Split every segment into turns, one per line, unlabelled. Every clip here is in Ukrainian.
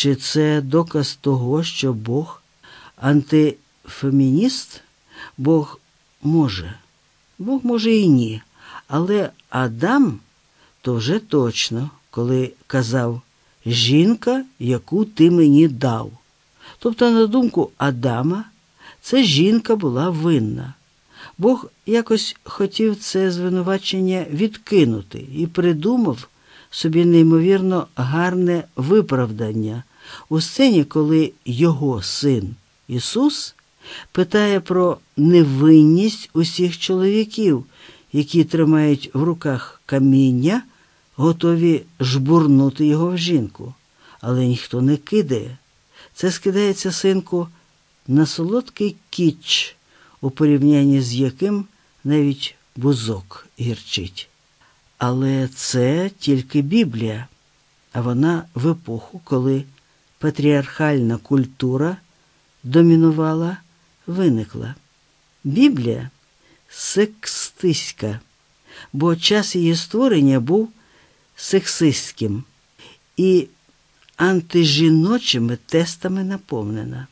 Чи це доказ того, що Бог антифемініст? Бог може. Бог може і ні. Але Адам то вже точно, коли казав жінка, яку ти мені дав. Тобто, на думку Адама, це жінка була винна. Бог якось хотів це звинувачення відкинути і придумав собі неймовірно гарне виправдання у сцені, коли його син Ісус питає про невинність усіх чоловіків, які тримають в руках каміння, готові жбурнути його в жінку. Але ніхто не кидає. Це скидається, синку, на солодкий кіч, у порівнянні з яким навіть бузок гірчить. Але це тільки Біблія, а вона в епоху, коли патріархальна культура домінувала, виникла. Біблія секстиська, бо час її створення був сексистським і антижіночими тестами наповнена.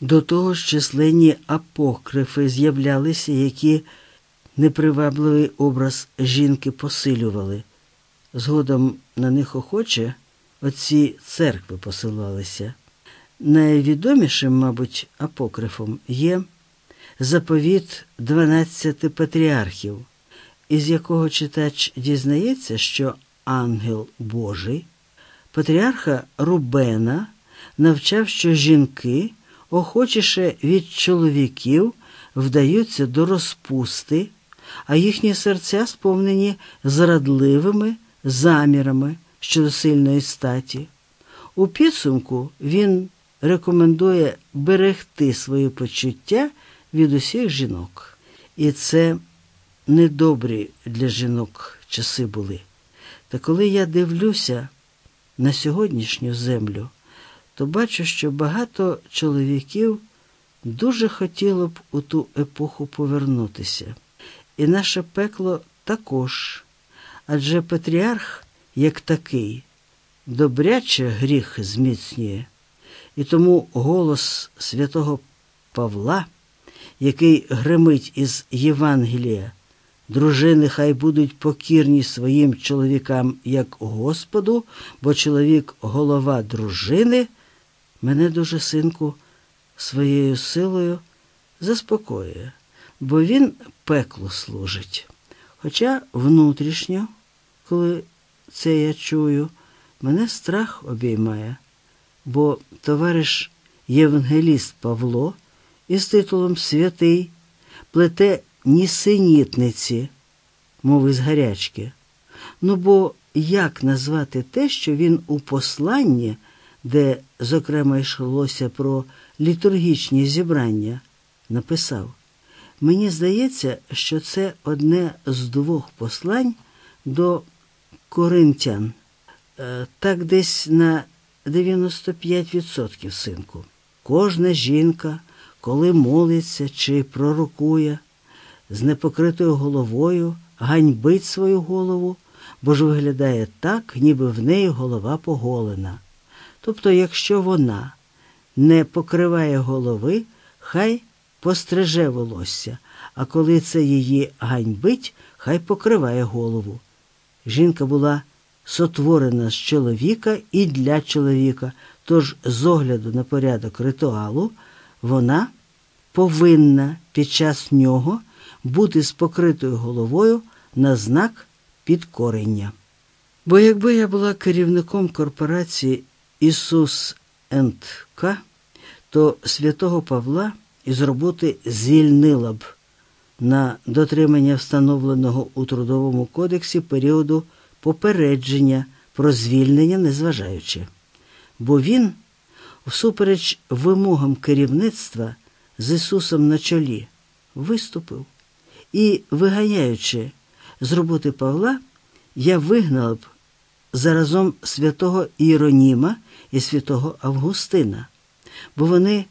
До того ж численні апокрифи з'являлися, які непривабливий образ жінки посилювали. Згодом на них охоче оці церкви посилалися. Найвідомішим, мабуть, апокрифом є заповіт 12 патріархів, із якого читач дізнається, що ангел Божий, патріарха Рубена, навчав, що жінки, охочіше від чоловіків, вдаються до розпусти, а їхні серця сповнені зрадливими замірами щодо сильної статі. У підсумку він рекомендує берегти свої почуття від усіх жінок. І це недобрі для жінок часи були. Та коли я дивлюся на сьогоднішню землю, то бачу, що багато чоловіків дуже хотіло б у ту епоху повернутися. І наше пекло також. Адже патріарх, як такий, добряче гріх зміцнює. І тому голос святого Павла, який гримить із Євангелія, дружини хай будуть покірні своїм чоловікам як Господу, бо чоловік голова дружини, мене дуже синку своєю силою заспокоює, бо він пеклу служить. Хоча внутрішньо, коли це я чую, мене страх обіймає, бо товариш Євангеліст Павло із титулом Святий плете нісенітниці, мови з гарячки. Ну бо як назвати те, що він у посланні, де, зокрема, йшлося про літургічні зібрання, написав? Мені здається, що це одне з двох послань до коринтян, е, так десь на 95% синку. Кожна жінка, коли молиться чи пророкує, з непокритою головою ганьбить свою голову, бо ж виглядає так, ніби в неї голова поголена. Тобто, якщо вона не покриває голови, хай постриже волосся, а коли це її ганьбить, хай покриває голову. Жінка була сотворена з чоловіка і для чоловіка, тож, з огляду на порядок ритуалу, вона повинна під час нього бути з покритою головою на знак підкорення. Бо якби я була керівником корпорації Ісус К, то святого Павла із роботи звільнила б на дотримання встановленого у Трудовому кодексі періоду попередження про звільнення незважаючи. Бо він, всупереч вимогам керівництва з Ісусом на чолі, виступив і, виганяючи з роботи Павла, я вигнала б заразом святого Іроніма і святого Августина, бо вони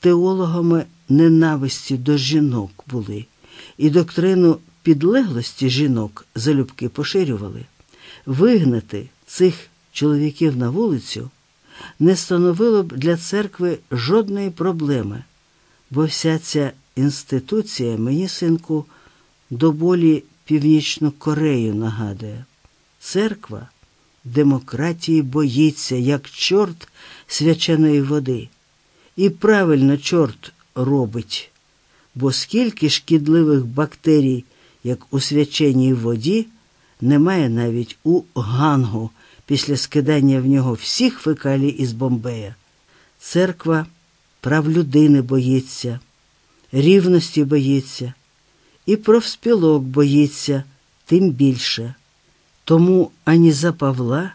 теологами ненависті до жінок були і доктрину підлеглості жінок залюбки поширювали. Вигнати цих чоловіків на вулицю не становило б для церкви жодної проблеми, бо вся ця інституція мені, синку, до болі Північну Корею нагадує. Церква демократії боїться, як чорт свяченої води. І правильно чорт робить, бо скільки шкідливих бактерій, як у свяченій воді, немає навіть у гангу після скидання в нього всіх фекалій із Бомбея. Церква прав людини боїться, рівності боїться, і профспілок боїться тим більше. Тому ані за Павла,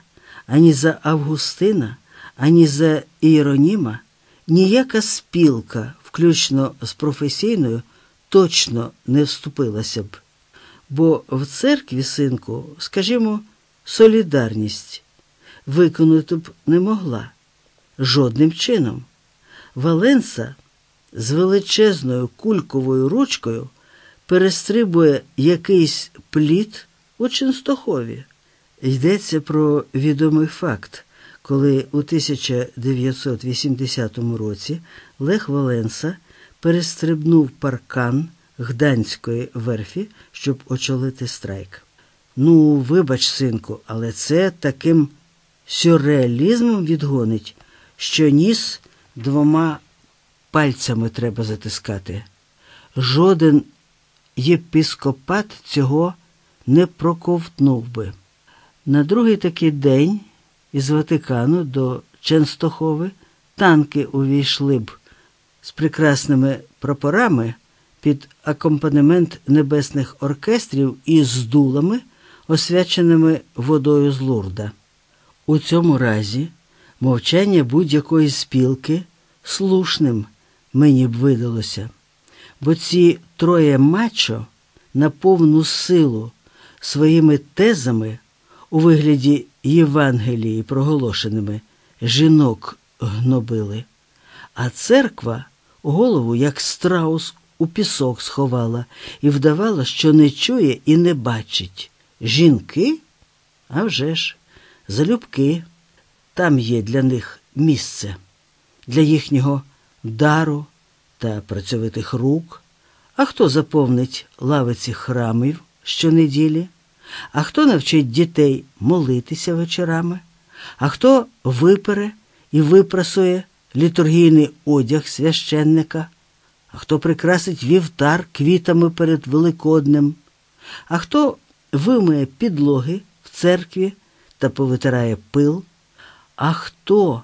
ані за Августина, ані за Іероніма ніяка спілка, включно з професійною, точно не вступилася б. Бо в церкві, синку, скажімо, солідарність виконати б не могла жодним чином. Валенса з величезною кульковою ручкою перестрибує якийсь плід у Ченстохові. Йдеться про відомий факт, коли у 1980 році Лех Валенса перестрибнув паркан Гданської верфі, щоб очолити страйк. Ну, вибач, синку, але це таким сюрреалізмом відгонить, що ніс двома пальцями треба затискати. Жоден єпископат цього не проковтнув би. На другий такий день із Ватикану до Ченстохови танки увійшли б з прекрасними прапорами під акомпанемент небесних оркестрів і з дулами, освяченими водою з Лурда. У цьому разі мовчання будь-якої спілки слушним мені б видалося, бо ці троє мачо на повну силу своїми тезами у вигляді Євангелії, проголошеними, жінок гнобили, а церква голову, як страус, у пісок сховала і вдавала, що не чує і не бачить. Жінки? А вже ж, залюбки, там є для них місце, для їхнього дару та працьовитих рук. А хто заповнить лавиці храмів щонеділі? А хто навчить дітей молитися вечорами? А хто випере і випрасує літургійний одяг священника? А хто прикрасить вівтар квітами перед Великоднем? А хто вимиє підлоги в церкві та повитирає пил? А хто,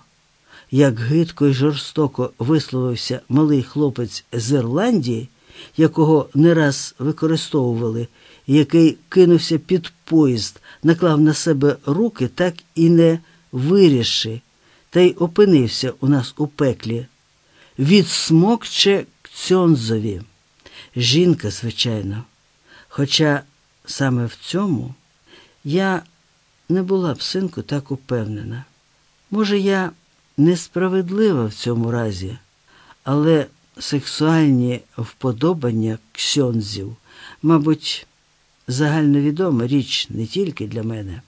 як гидко і жорстоко висловився малий хлопець з Ірландії, якого не раз використовували, який кинувся під поїзд, наклав на себе руки, так і не виріши, та й опинився у нас у пеклі. Відсмокче Кцьонзові. Жінка, звичайно. Хоча саме в цьому я не була б, синку, так упевнена. Може, я несправедлива в цьому разі, але сексуальні вподобання ксьонзів, мабуть, загальновідома річ не тільки для мене.